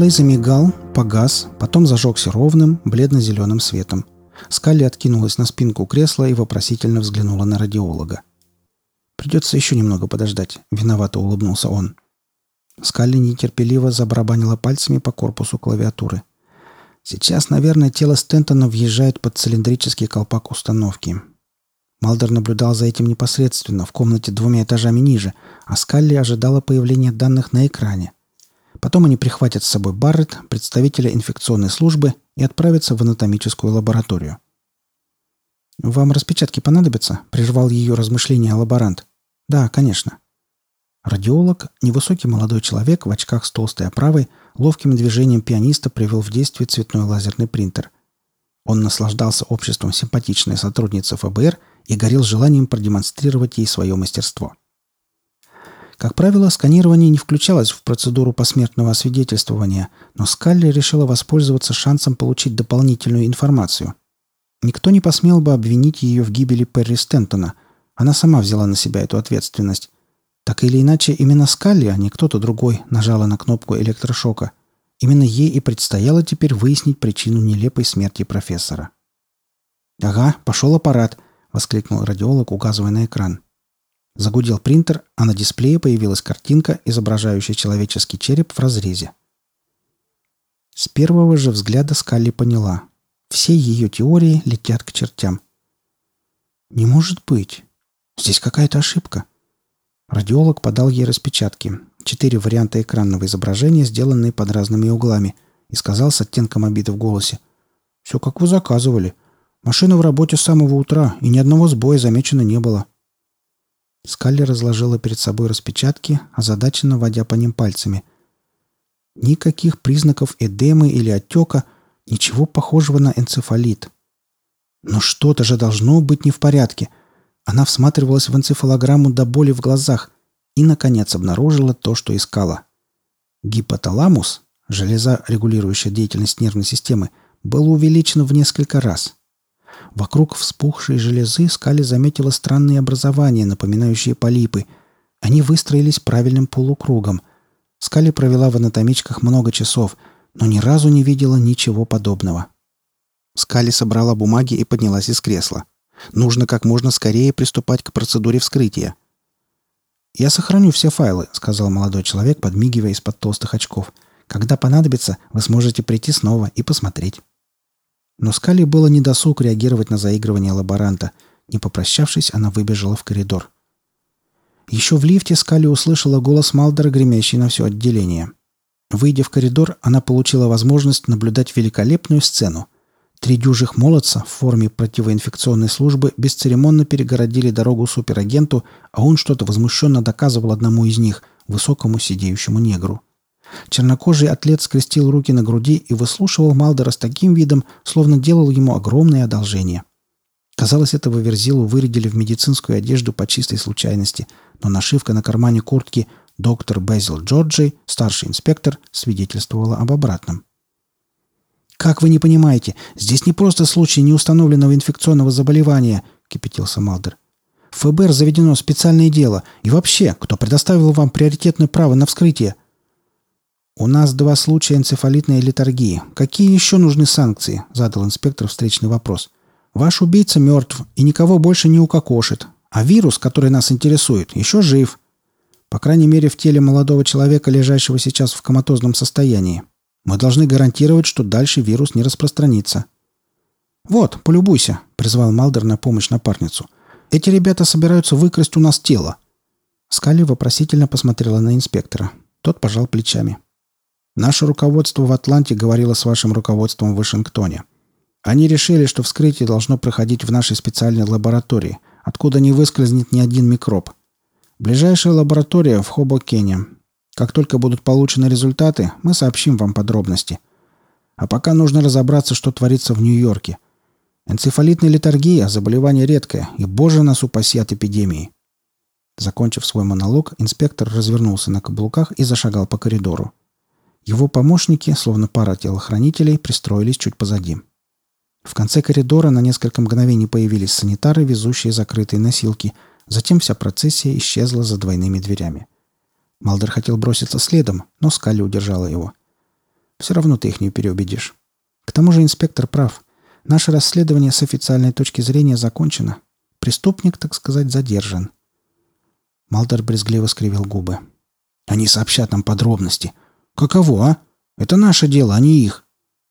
Дисплей замигал, погас, потом зажегся ровным, бледно-зеленым светом. Скалли откинулась на спинку кресла и вопросительно взглянула на радиолога. «Придется еще немного подождать», — виновато улыбнулся он. Скалли нетерпеливо забарабанила пальцами по корпусу клавиатуры. Сейчас, наверное, тело Стентона въезжает под цилиндрический колпак установки. Малдер наблюдал за этим непосредственно, в комнате двумя этажами ниже, а Скалли ожидала появления данных на экране. Потом они прихватят с собой Барретт, представителя инфекционной службы, и отправятся в анатомическую лабораторию. «Вам распечатки понадобятся?» – прервал ее размышления лаборант. «Да, конечно». Радиолог, невысокий молодой человек в очках с толстой оправой, ловким движением пианиста привел в действие цветной лазерный принтер. Он наслаждался обществом симпатичной сотрудницы ФБР и горел желанием продемонстрировать ей свое мастерство. Как правило, сканирование не включалось в процедуру посмертного освидетельствования, но Скалли решила воспользоваться шансом получить дополнительную информацию. Никто не посмел бы обвинить ее в гибели Перри Стентона. Она сама взяла на себя эту ответственность. Так или иначе, именно Скалли, а не кто-то другой, нажала на кнопку электрошока. Именно ей и предстояло теперь выяснить причину нелепой смерти профессора. «Ага, пошел аппарат», — воскликнул радиолог, указывая на экран. Загудел принтер, а на дисплее появилась картинка, изображающая человеческий череп в разрезе. С первого же взгляда Скалли поняла. Все ее теории летят к чертям. «Не может быть. Здесь какая-то ошибка. Радиолог подал ей распечатки. Четыре варианта экранного изображения, сделанные под разными углами, и сказал с оттенком обиды в голосе. «Все, как вы заказывали. Машина в работе с самого утра, и ни одного сбоя замечено не было». Скалли разложила перед собой распечатки, озадаченно водя по ним пальцами. Никаких признаков эдемы или отека, ничего похожего на энцефалит. Но что-то же должно быть не в порядке — она всматривалась в энцефалограмму до боли в глазах и, наконец, обнаружила то, что искала. Гипоталамус, железа, регулирующая деятельность нервной системы, был увеличен в несколько раз. Вокруг вспухшей железы Скали заметила странные образования, напоминающие полипы. Они выстроились правильным полукругом. Скали провела в анатомичках много часов, но ни разу не видела ничего подобного. Скали собрала бумаги и поднялась из кресла. Нужно как можно скорее приступать к процедуре вскрытия. «Я сохраню все файлы», — сказал молодой человек, подмигивая из-под толстых очков. «Когда понадобится, вы сможете прийти снова и посмотреть». Но Скали было недосуг реагировать на заигрывание лаборанта. Не попрощавшись, она выбежала в коридор. Еще в лифте Скали услышала голос Малдера, гремящий на все отделение. Выйдя в коридор, она получила возможность наблюдать великолепную сцену — Три дюжих молодца в форме противоинфекционной службы бесцеремонно перегородили дорогу суперагенту, а он что-то возмущенно доказывал одному из них, высокому сидеющему негру. Чернокожий атлет скрестил руки на груди и выслушивал Малдера с таким видом, словно делал ему огромное одолжение. Казалось, этого Верзилу вырядили в медицинскую одежду по чистой случайности, но нашивка на кармане куртки «Доктор Безил Джорджи, старший инспектор», свидетельствовала об обратном. «Как вы не понимаете? Здесь не просто случай неустановленного инфекционного заболевания», — кипятился Малдер. «В ФБР заведено специальное дело. И вообще, кто предоставил вам приоритетное право на вскрытие?» «У нас два случая энцефалитной литургии. Какие еще нужны санкции?» — задал инспектор встречный вопрос. «Ваш убийца мертв и никого больше не укокошит. А вирус, который нас интересует, еще жив. По крайней мере, в теле молодого человека, лежащего сейчас в коматозном состоянии. Мы должны гарантировать, что дальше вирус не распространится. «Вот, полюбуйся», — призвал Малдер на помощь напарницу. «Эти ребята собираются выкрасть у нас тело». Скали вопросительно посмотрела на инспектора. Тот пожал плечами. «Наше руководство в Атланте говорило с вашим руководством в Вашингтоне. Они решили, что вскрытие должно проходить в нашей специальной лаборатории, откуда не выскользнет ни один микроб. Ближайшая лаборатория в Хобокене. Как только будут получены результаты, мы сообщим вам подробности. А пока нужно разобраться, что творится в Нью-Йорке. Энцефалитная литургия – заболевание редкое, и, боже нас упаси от эпидемии. Закончив свой монолог, инспектор развернулся на каблуках и зашагал по коридору. Его помощники, словно пара телохранителей, пристроились чуть позади. В конце коридора на несколько мгновений появились санитары, везущие закрытые носилки. Затем вся процессия исчезла за двойными дверями. Малдер хотел броситься следом, но Скалли удержала его. Все равно ты их не переубедишь. К тому же инспектор прав. Наше расследование с официальной точки зрения закончено. Преступник, так сказать, задержан. Малдер брезгливо скривил губы. Они сообщат нам подробности. Каково, а? Это наше дело, а не их.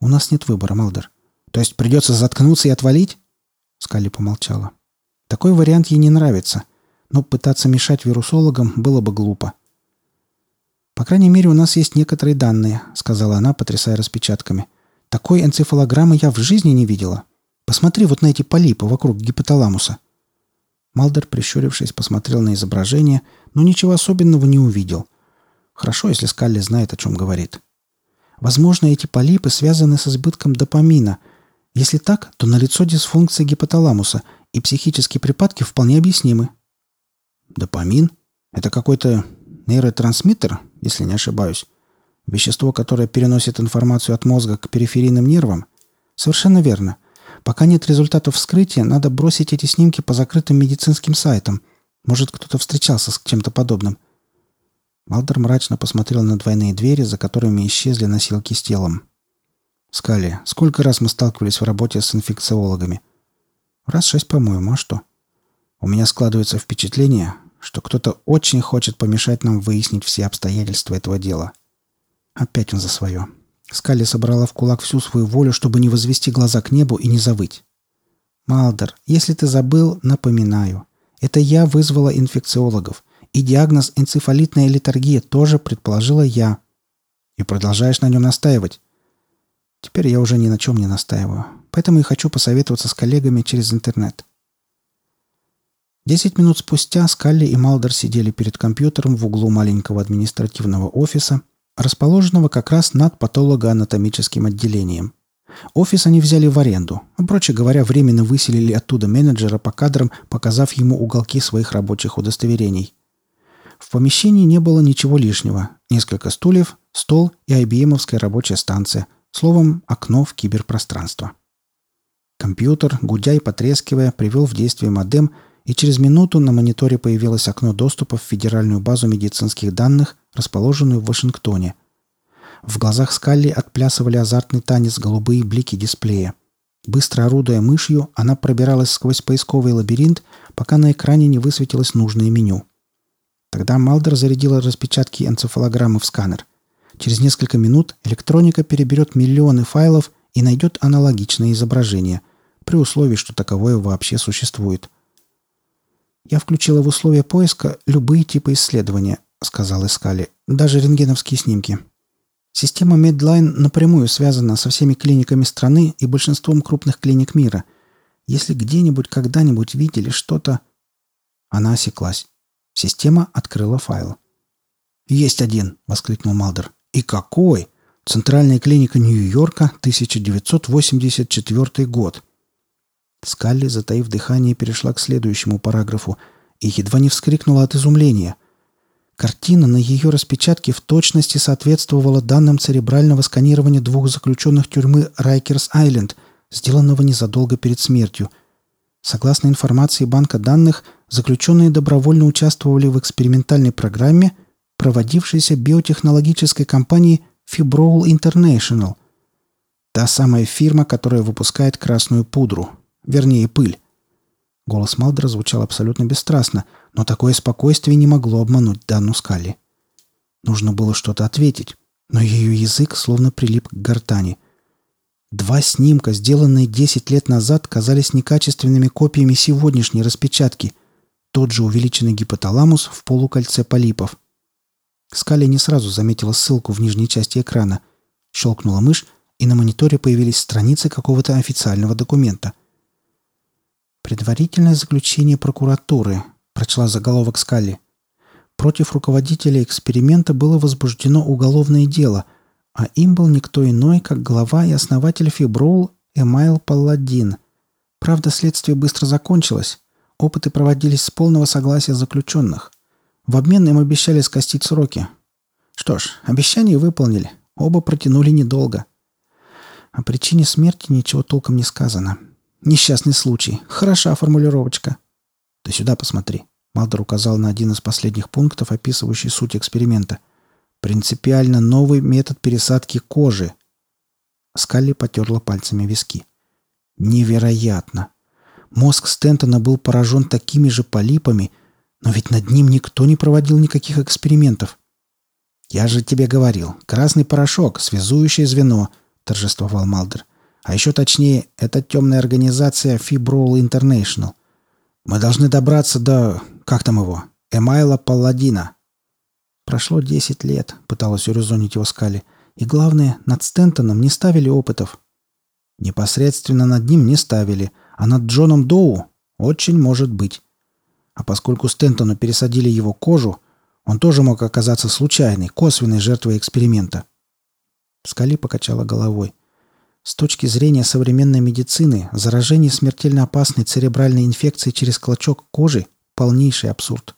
У нас нет выбора, Малдер. То есть придется заткнуться и отвалить? Скалли помолчала. Такой вариант ей не нравится, но пытаться мешать вирусологам было бы глупо. «По крайней мере, у нас есть некоторые данные», — сказала она, потрясая распечатками. «Такой энцефалограммы я в жизни не видела. Посмотри вот на эти полипы вокруг гипоталамуса». Малдер, прищурившись, посмотрел на изображение, но ничего особенного не увидел. Хорошо, если Скалли знает, о чем говорит. Возможно, эти полипы связаны с избытком допамина. Если так, то налицо дисфункция гипоталамуса, и психические припадки вполне объяснимы. Допамин? Это какой-то нейротрансмиттер, если не ошибаюсь. Вещество, которое переносит информацию от мозга к периферийным нервам? Совершенно верно. Пока нет результатов вскрытия, надо бросить эти снимки по закрытым медицинским сайтам. Может, кто-то встречался с чем-то подобным. Малдер мрачно посмотрел на двойные двери, за которыми исчезли носилки с телом. «Скали, сколько раз мы сталкивались в работе с инфекциологами?» Раз шесть, по-моему, а что? У меня складывается впечатление, что кто-то очень хочет помешать нам выяснить все обстоятельства этого дела. Опять он за свое. Скали собрала в кулак всю свою волю, чтобы не возвести глаза к небу и не завыть. «Малдер, если ты забыл, напоминаю. Это я вызвала инфекциологов. И диагноз энцефалитная литургия тоже предположила я. И продолжаешь на нем настаивать. Теперь я уже ни на чем не настаиваю поэтому и хочу посоветоваться с коллегами через интернет. Десять минут спустя Скалли и Малдер сидели перед компьютером в углу маленького административного офиса, расположенного как раз над патологоанатомическим отделением. Офис они взяли в аренду, а, говоря, временно выселили оттуда менеджера по кадрам, показав ему уголки своих рабочих удостоверений. В помещении не было ничего лишнего. Несколько стульев, стол и IBM-овская рабочая станция. Словом, окно в киберпространство. Компьютер, гудя и потрескивая, привел в действие модем, и через минуту на мониторе появилось окно доступа в федеральную базу медицинских данных, расположенную в Вашингтоне. В глазах Скалли отплясывали азартный танец голубые блики дисплея. Быстро орудуя мышью, она пробиралась сквозь поисковый лабиринт, пока на экране не высветилось нужное меню. Тогда Малдер зарядила распечатки энцефалограммы в сканер. Через несколько минут электроника переберет миллионы файлов и найдет аналогичное изображение – при условии, что таковое вообще существует. «Я включила в условия поиска любые типы исследования», — сказал Искали, — «даже рентгеновские снимки. Система Medline напрямую связана со всеми клиниками страны и большинством крупных клиник мира. Если где-нибудь когда-нибудь видели что-то...» Она осеклась. Система открыла файл. «Есть один!» — воскликнул Малдер. «И какой! Центральная клиника Нью-Йорка, 1984 год. Скалли, затаив дыхание, перешла к следующему параграфу и едва не вскрикнула от изумления. Картина на ее распечатке в точности соответствовала данным церебрального сканирования двух заключенных тюрьмы Райкерс-Айленд, сделанного незадолго перед смертью. Согласно информации банка данных, заключенные добровольно участвовали в экспериментальной программе, проводившейся биотехнологической компанией Fibrol International. Та самая фирма, которая выпускает красную пудру, Вернее, пыль. Голос Малдера звучал абсолютно бесстрастно, но такое спокойствие не могло обмануть Данну Скалли. Нужно было что-то ответить, но ее язык словно прилип к гортани. Два снимка, сделанные 10 лет назад, казались некачественными копиями сегодняшней распечатки. Тот же увеличенный гипоталамус в полукольце полипов. Скалли не сразу заметила ссылку в нижней части экрана. Щелкнула мышь, и на мониторе появились страницы какого-то официального документа. «Предварительное заключение прокуратуры», — прочла заголовок Скалли. Против руководителя эксперимента было возбуждено уголовное дело, а им был никто иной, как глава и основатель Фиброл Эмайл Палладин. Правда, следствие быстро закончилось. Опыты проводились с полного согласия заключенных. В обмен им обещали скостить сроки. Что ж, обещание выполнили. Оба протянули недолго. О причине смерти ничего толком не сказано. Несчастный случай. Хороша формулировочка. Ты сюда посмотри. Малдер указал на один из последних пунктов, описывающий суть эксперимента. Принципиально новый метод пересадки кожи. Скалли потерла пальцами виски. Невероятно! Мозг Стентона был поражен такими же полипами, но ведь над ним никто не проводил никаких экспериментов. «Я же тебе говорил, красный порошок, связующее звено», — торжествовал Малдер. «А еще точнее, это темная организация Fibroll International. Мы должны добраться до... как там его? Эмайла Палладина». Прошло десять лет, пыталась урезонить его Скали. И главное, над Стентоном не ставили опытов. Непосредственно над ним не ставили, а над Джоном Доу очень может быть. А поскольку Стентону пересадили его кожу, он тоже мог оказаться случайной, косвенной жертвой эксперимента. Скали покачала головой. С точки зрения современной медицины, заражение смертельно опасной церебральной инфекцией через клочок кожи – полнейший абсурд.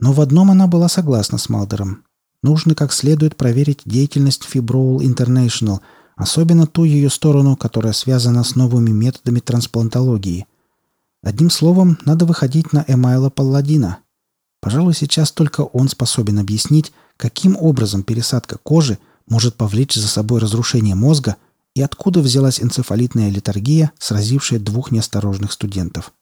Но в одном она была согласна с Малдером. Нужно как следует проверить деятельность Fibroul International, особенно ту ее сторону, которая связана с новыми методами трансплантологии. Одним словом, надо выходить на Эмайла Палладина. Пожалуй, сейчас только он способен объяснить, каким образом пересадка кожи может повлечь за собой разрушение мозга и откуда взялась энцефалитная литургия, сразившая двух неосторожных студентов.